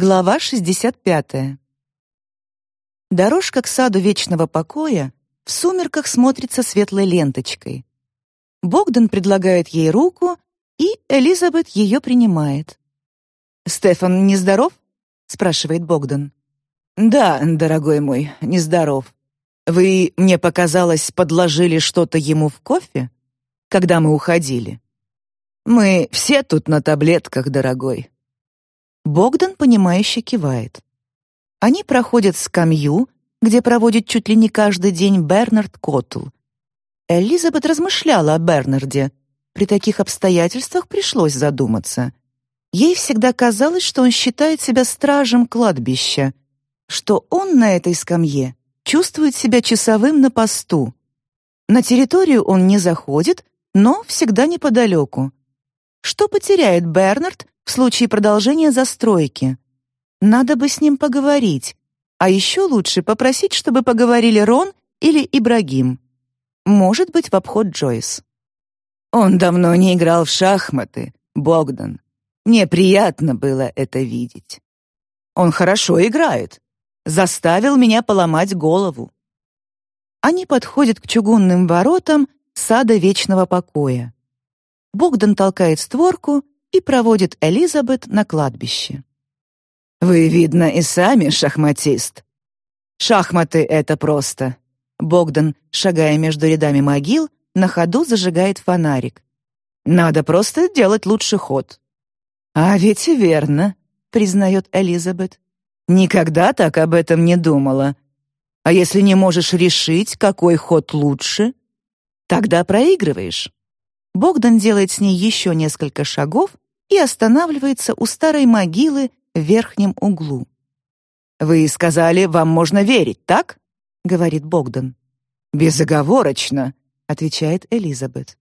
Глава 65. Дорожка к саду вечного покоя в сумерках смотрится светлой ленточкой. Богдан предлагает ей руку, и Элизабет ее принимает. «Стефан нездоров?» — спрашивает Богдан. «Да, дорогой мой, нездоров. Вы, мне показалось, подложили что-то ему в кофе, когда мы уходили. Мы все тут на таблетках, дорогой». Богдан, понимающе кивает. Они проходят скамью, где проводит чуть ли не каждый день Бернард Коттл. Элизабет размышляла о Бернарде. При таких обстоятельствах пришлось задуматься. Ей всегда казалось, что он считает себя стражем кладбища, что он на этой скамье чувствует себя часовым на посту. На территорию он не заходит, но всегда неподалеку. Что потеряет Бернард в случае продолжения застройки? Надо бы с ним поговорить. А еще лучше попросить, чтобы поговорили Рон или Ибрагим. Может быть, в обход Джойс. Он давно не играл в шахматы, Богдан. Мне приятно было это видеть. Он хорошо играет. Заставил меня поломать голову. Они подходят к чугунным воротам сада вечного покоя. Богдан толкает створку и проводит Элизабет на кладбище. «Вы, видно, и сами шахматист. Шахматы — это просто». Богдан, шагая между рядами могил, на ходу зажигает фонарик. «Надо просто делать лучший ход». «А ведь верно», — признает Элизабет. «Никогда так об этом не думала. А если не можешь решить, какой ход лучше, тогда проигрываешь». Богдан делает с ней еще несколько шагов и останавливается у старой могилы в верхнем углу. «Вы сказали, вам можно верить, так?» — говорит Богдан. «Безоговорочно», — отвечает Элизабет.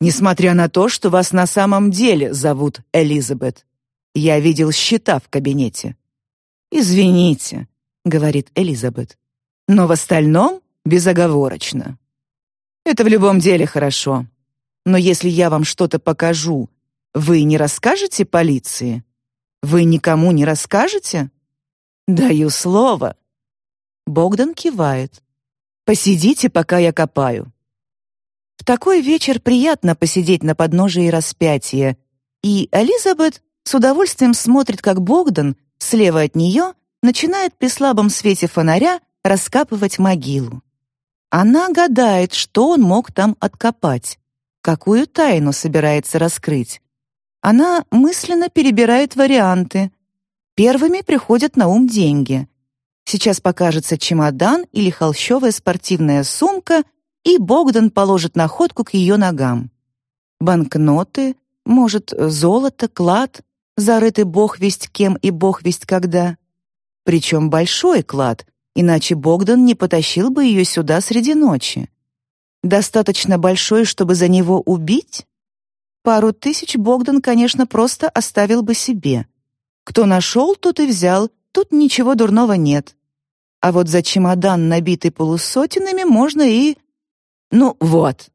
«Несмотря на то, что вас на самом деле зовут Элизабет, я видел счета в кабинете». «Извините», — говорит Элизабет, «но в остальном безоговорочно». «Это в любом деле хорошо. Но если я вам что-то покажу, вы не расскажете полиции? Вы никому не расскажете? Даю слово. Богдан кивает. Посидите, пока я копаю. В такой вечер приятно посидеть на подножии распятия, и Элизабет с удовольствием смотрит, как Богдан слева от нее начинает при слабом свете фонаря раскапывать могилу. Она гадает, что он мог там откопать какую тайну собирается раскрыть. Она мысленно перебирает варианты. Первыми приходят на ум деньги. Сейчас покажется чемодан или холщовая спортивная сумка, и Богдан положит находку к ее ногам. Банкноты, может, золото, клад, зарытый бог весть кем и бог весть когда. Причем большой клад, иначе Богдан не потащил бы ее сюда среди ночи. Достаточно большой, чтобы за него убить? Пару тысяч Богдан, конечно, просто оставил бы себе. Кто нашел, тот и взял, тут ничего дурного нет. А вот за чемодан, набитый полусотенами, можно и... «Ну вот,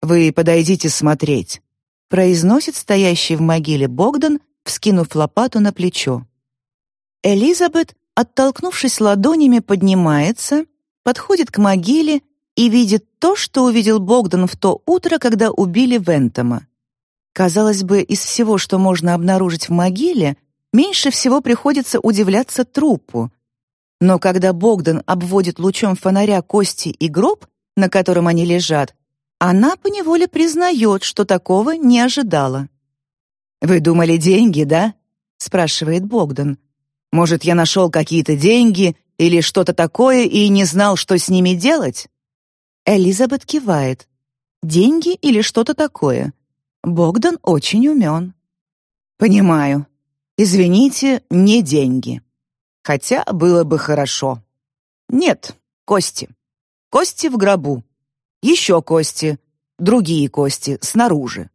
вы подойдите смотреть», — произносит стоящий в могиле Богдан, вскинув лопату на плечо. Элизабет, оттолкнувшись ладонями, поднимается, подходит к могиле и видит то, что увидел Богдан в то утро, когда убили Вентома. Казалось бы, из всего, что можно обнаружить в могиле, меньше всего приходится удивляться трупу. Но когда Богдан обводит лучом фонаря кости и гроб, на котором они лежат, она поневоле признает, что такого не ожидала. «Вы думали деньги, да?» — спрашивает Богдан. «Может, я нашел какие-то деньги или что-то такое и не знал, что с ними делать?» Элизабет кивает. Деньги или что-то такое. Богдан очень умен. Понимаю. Извините, не деньги. Хотя было бы хорошо. Нет, кости. Кости в гробу. Еще кости. Другие кости снаружи.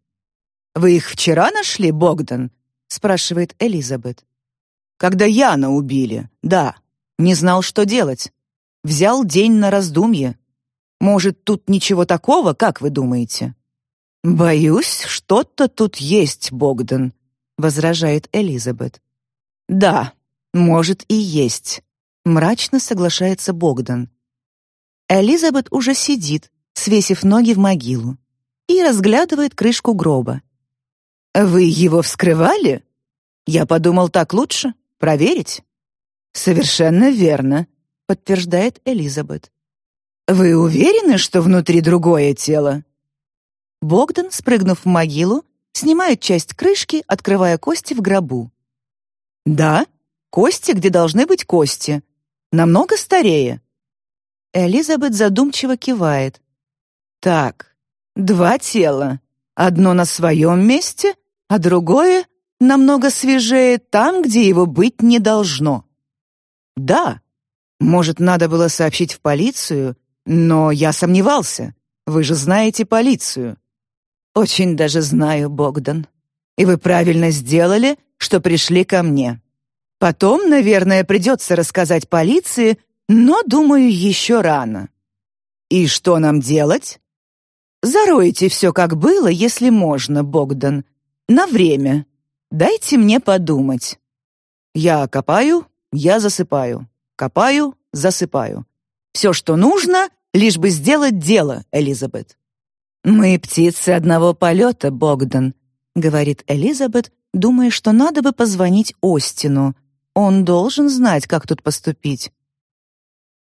Вы их вчера нашли, Богдан? спрашивает Элизабет. Когда Яна убили. Да. Не знал, что делать. Взял день на раздумье. Может, тут ничего такого, как вы думаете? Боюсь, что-то тут есть, Богдан, возражает Элизабет. Да, Может и есть, мрачно соглашается Богдан. Элизабет уже сидит, свесив ноги в могилу, и разглядывает крышку гроба. Вы его вскрывали? Я подумал, так лучше проверить. Совершенно верно, подтверждает Элизабет. Вы уверены, что внутри другое тело? Богдан, спрыгнув в могилу, снимает часть крышки, открывая кости в гробу. Да, кости, где должны быть кости. Намного старее. Элизабет задумчиво кивает. Так, два тела. Одно на своем месте, а другое намного свежее там, где его быть не должно. Да, может, надо было сообщить в полицию, но я сомневался. Вы же знаете полицию. Очень даже знаю, Богдан. И вы правильно сделали, что пришли ко мне. Потом, наверное, придется рассказать полиции, но, думаю, еще рано. И что нам делать? Заройте все, как было, если можно, Богдан. На время. Дайте мне подумать. Я копаю, я засыпаю. Копаю, засыпаю. Все, что нужно, лишь бы сделать дело, Элизабет. «Мы птицы одного полета, Богдан», — говорит Элизабет, думая, что надо бы позвонить Остину. Он должен знать, как тут поступить.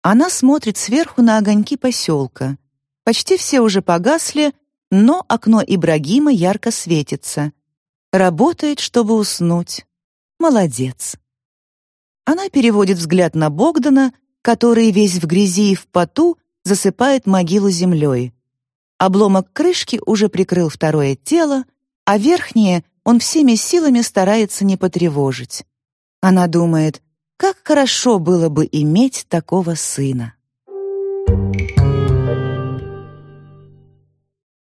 Она смотрит сверху на огоньки поселка. Почти все уже погасли, но окно Ибрагима ярко светится. Работает, чтобы уснуть. Молодец. Она переводит взгляд на Богдана, который весь в грязи и в поту засыпает могилу землей. Обломок крышки уже прикрыл второе тело, а верхнее он всеми силами старается не потревожить. Она думает, как хорошо было бы иметь такого сына. Thank you.